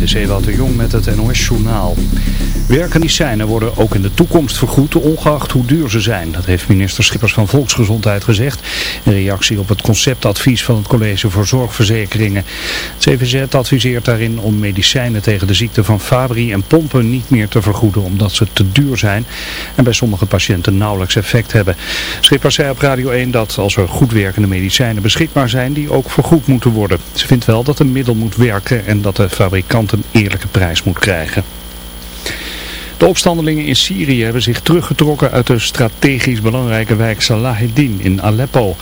Dit is Ewout de Jong met het NOS-journaal. Werkmedicijnen worden ook in de toekomst vergoed, ongeacht hoe duur ze zijn. Dat heeft minister Schippers van Volksgezondheid gezegd. In reactie op het conceptadvies van het College voor Zorgverzekeringen. Het CVZ adviseert daarin om medicijnen tegen de ziekte van Fabry en pompen niet meer te vergoeden omdat ze te duur zijn. En bij sommige patiënten nauwelijks effect hebben. Schippers zei op Radio 1 dat als er goed werkende medicijnen beschikbaar zijn, die ook vergoed moeten worden. Ze vindt wel dat een middel moet werken en dat de fabrikant een eerlijke prijs moet krijgen. De opstandelingen in Syrië hebben zich teruggetrokken uit de strategisch belangrijke wijk Salaheddin in Aleppo.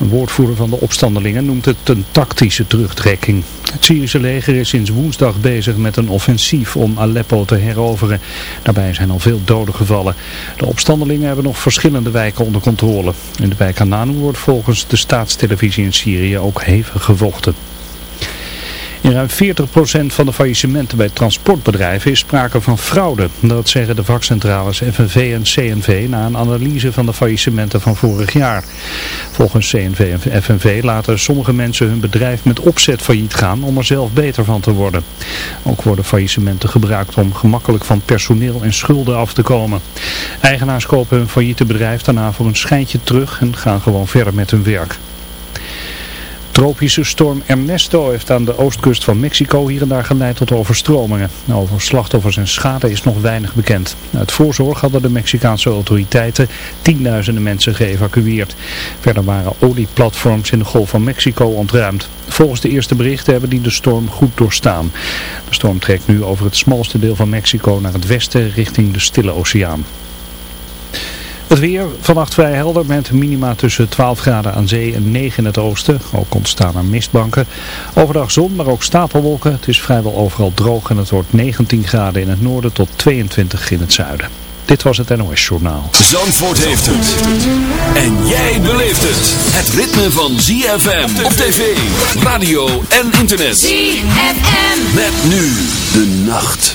Een woordvoerder van de opstandelingen noemt het een tactische terugtrekking. Het Syrische leger is sinds woensdag bezig met een offensief om Aleppo te heroveren. Daarbij zijn al veel doden gevallen. De opstandelingen hebben nog verschillende wijken onder controle. In de wijk Ananu wordt volgens de staatstelevisie in Syrië ook hevig gevochten. In ruim 40% van de faillissementen bij transportbedrijven is sprake van fraude. Dat zeggen de vakcentrales FNV en CNV na een analyse van de faillissementen van vorig jaar. Volgens CNV en FNV laten sommige mensen hun bedrijf met opzet failliet gaan om er zelf beter van te worden. Ook worden faillissementen gebruikt om gemakkelijk van personeel en schulden af te komen. Eigenaars kopen hun failliete bedrijf daarna voor een schijntje terug en gaan gewoon verder met hun werk. Tropische storm Ernesto heeft aan de oostkust van Mexico hier en daar geleid tot overstromingen. Over slachtoffers en schade is nog weinig bekend. Uit voorzorg hadden de Mexicaanse autoriteiten tienduizenden mensen geëvacueerd. Verder waren olieplatforms in de Golf van Mexico ontruimd. Volgens de eerste berichten hebben die de storm goed doorstaan. De storm trekt nu over het smalste deel van Mexico naar het westen richting de Stille Oceaan. Het weer vannacht vrij helder met minima tussen 12 graden aan zee en 9 in het oosten. Ook ontstaan er mistbanken. Overdag zon, maar ook stapelwolken. Het is vrijwel overal droog en het wordt 19 graden in het noorden tot 22 in het zuiden. Dit was het NOS Journaal. Zandvoort heeft het. En jij beleeft het. Het ritme van ZFM op tv, radio en internet. ZFM. Met nu de nacht.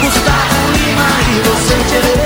Buscar um lima e você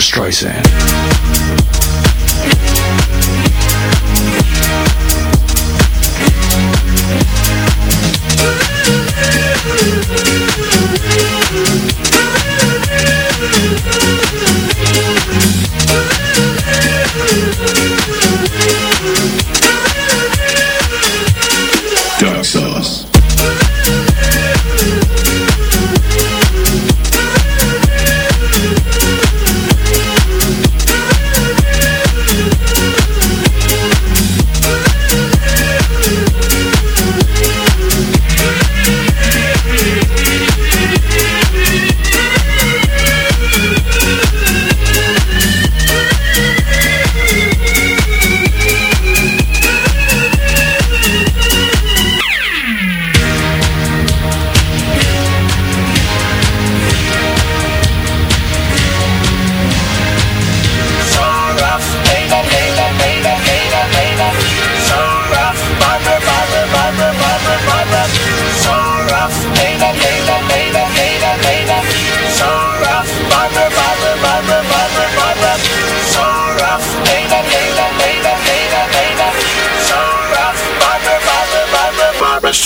Streisand.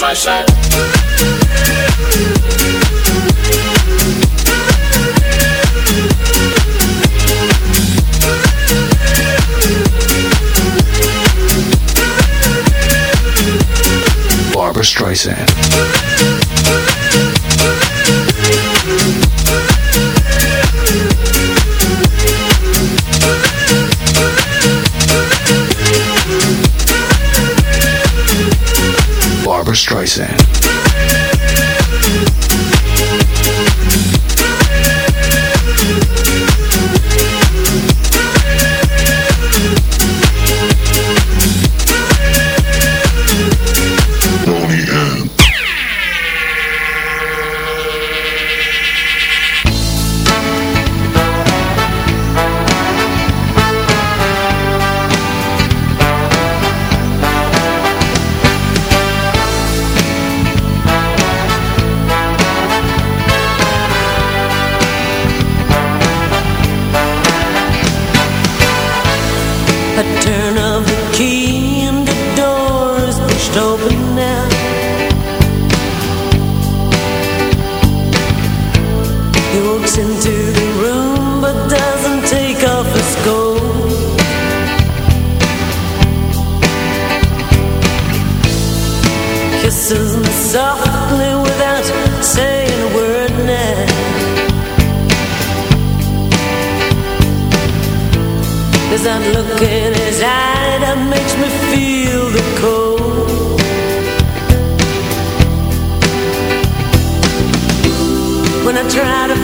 Barbara Streisand. Barbara Streisand. Streisand. Try to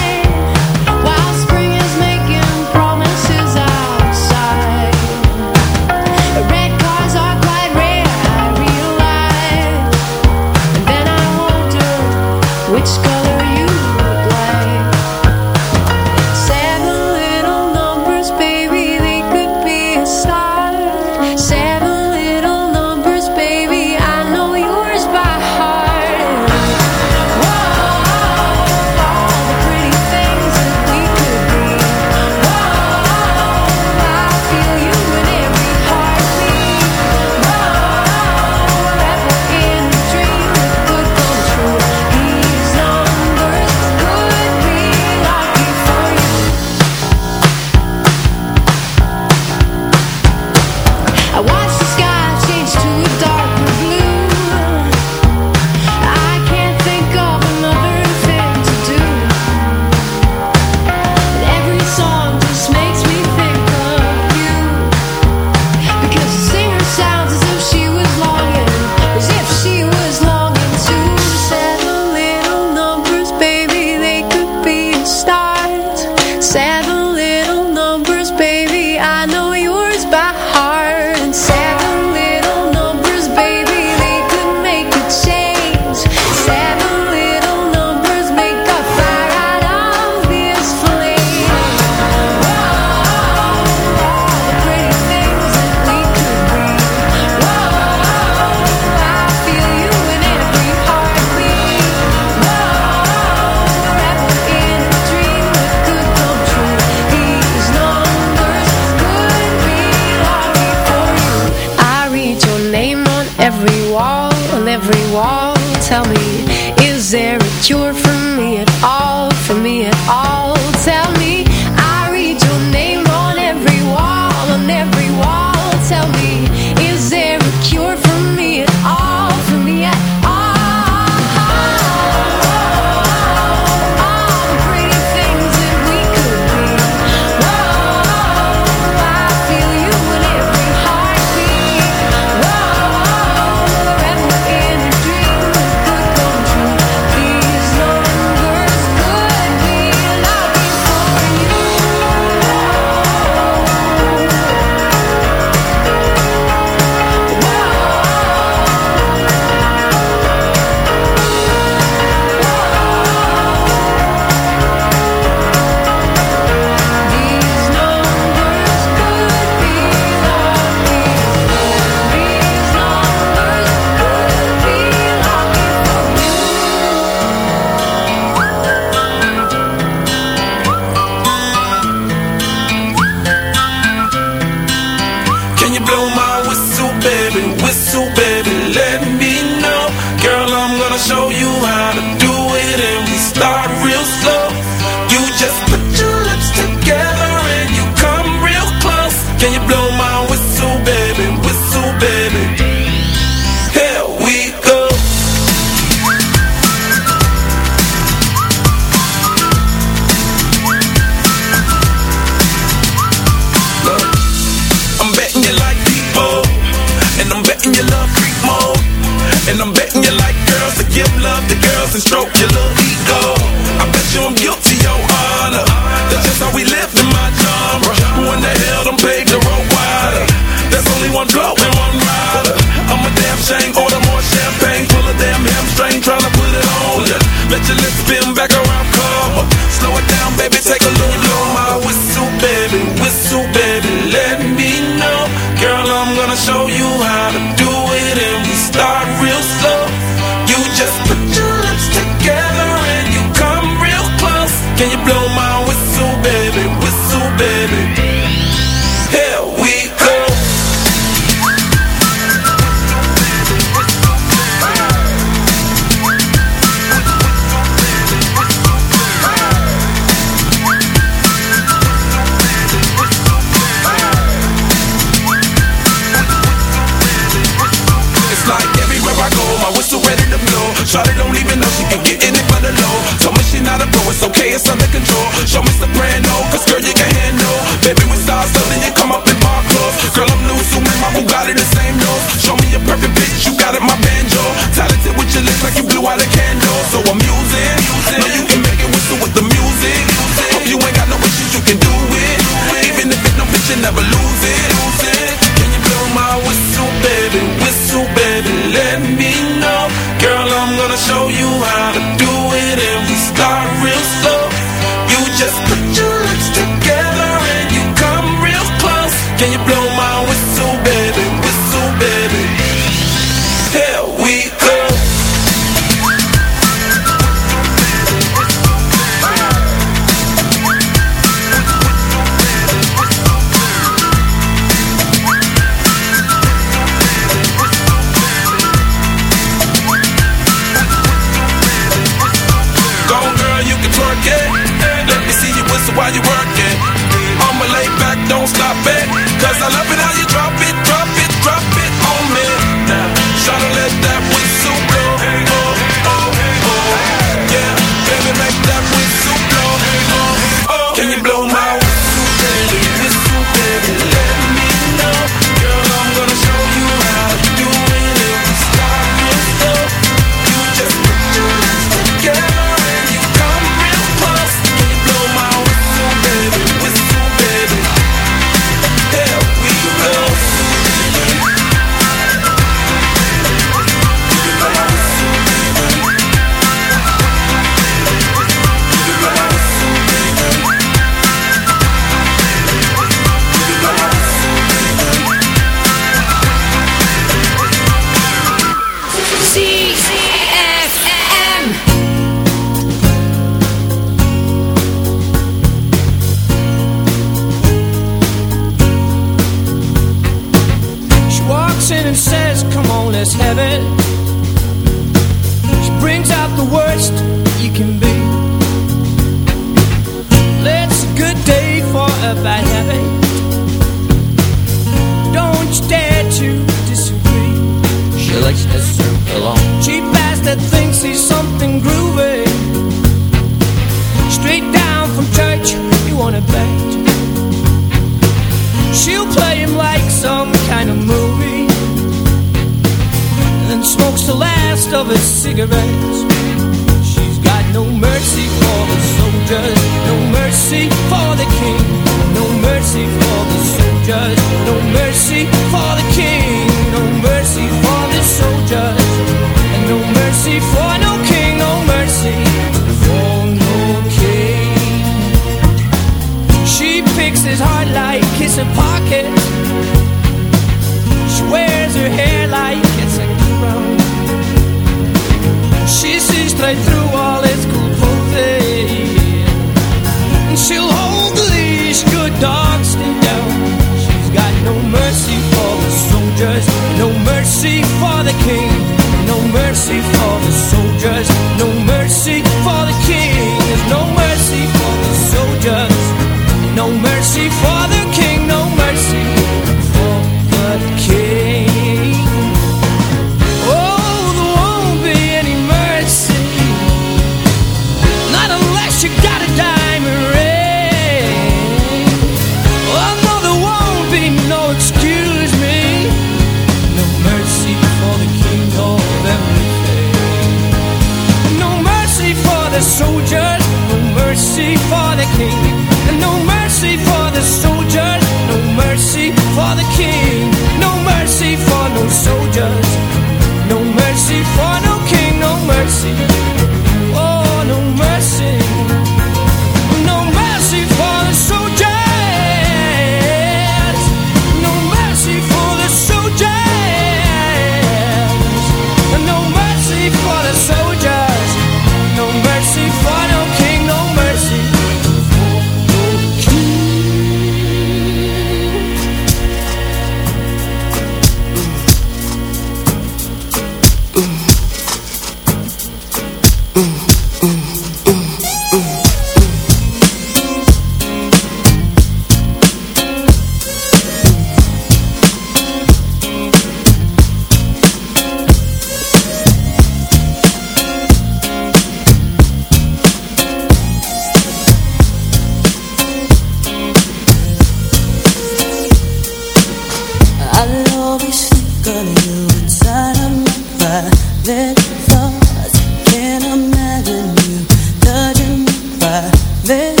This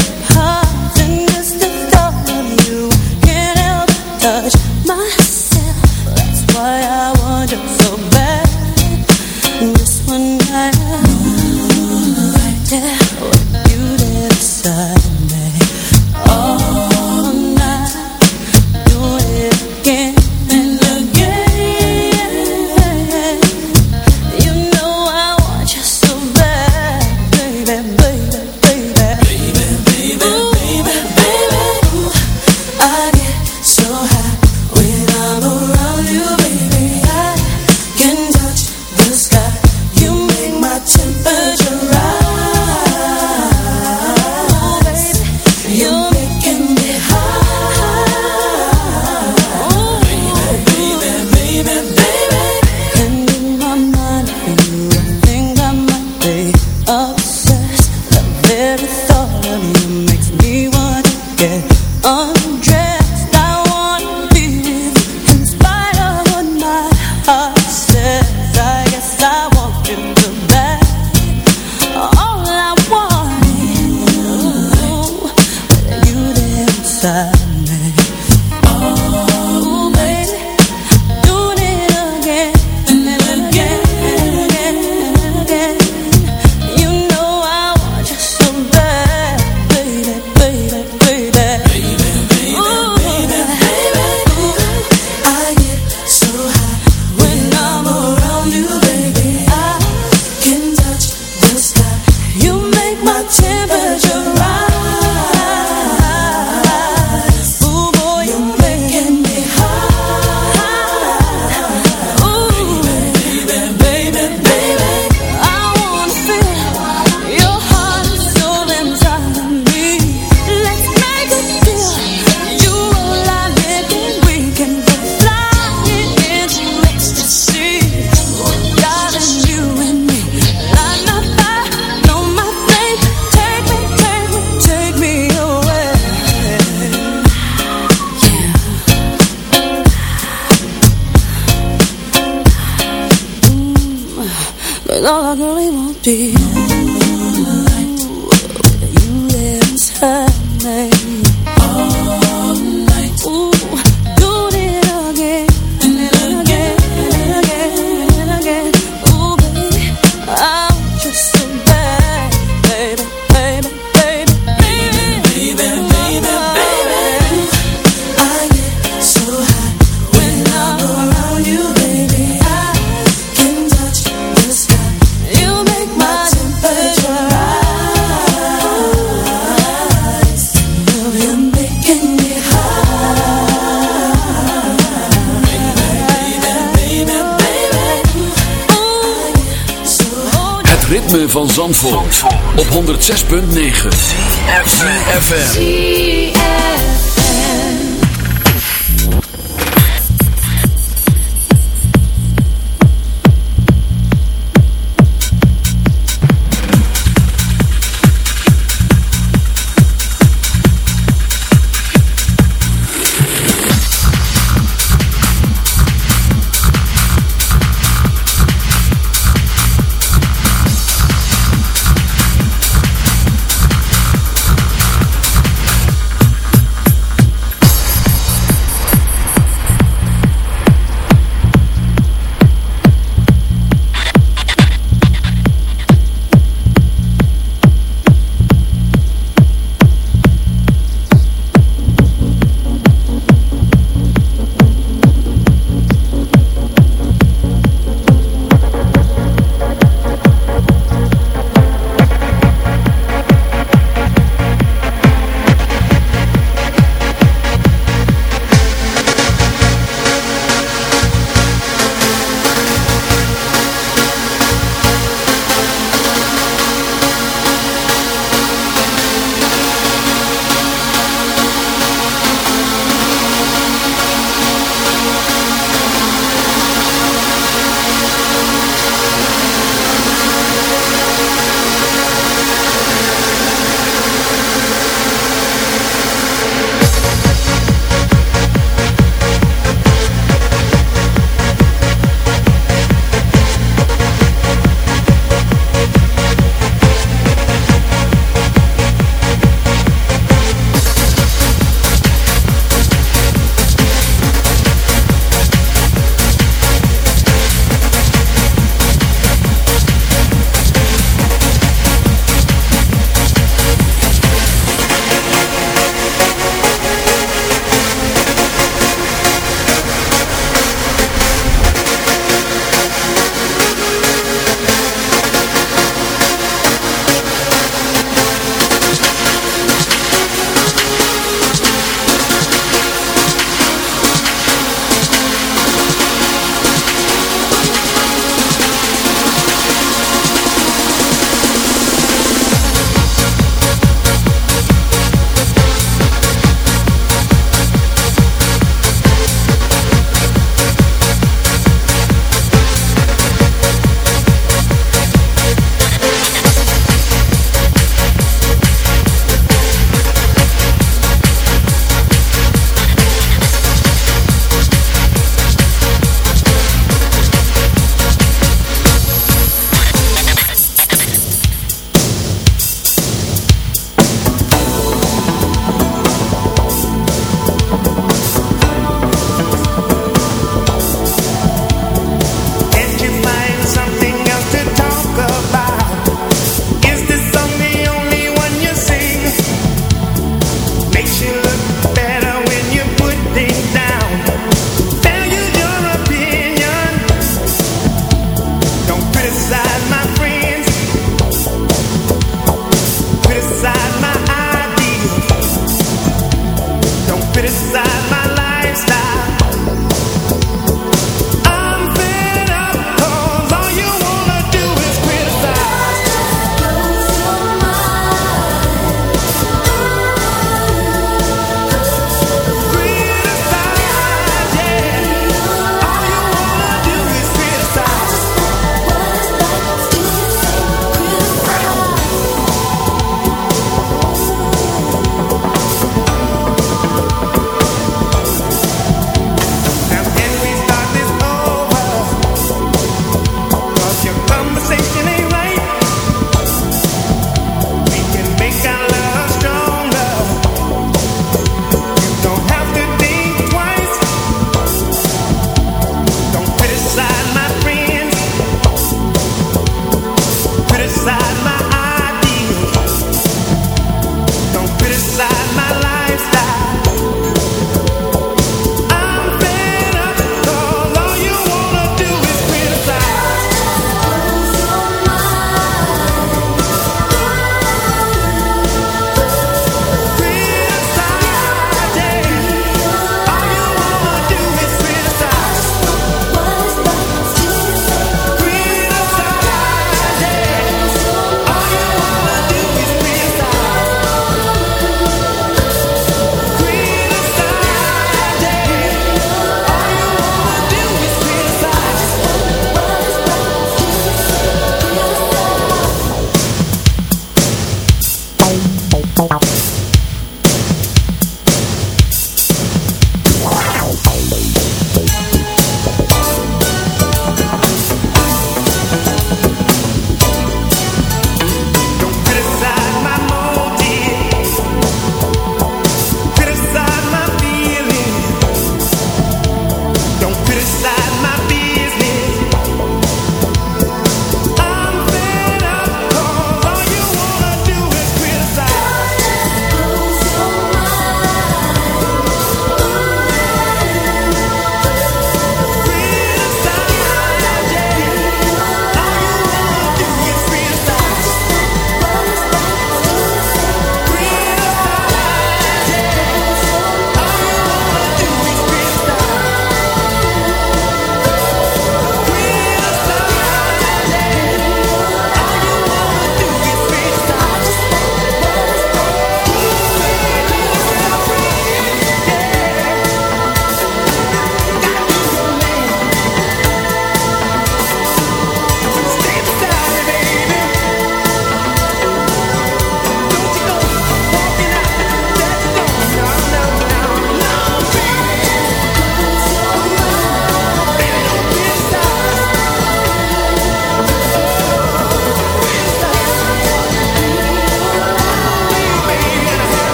106.9 FM.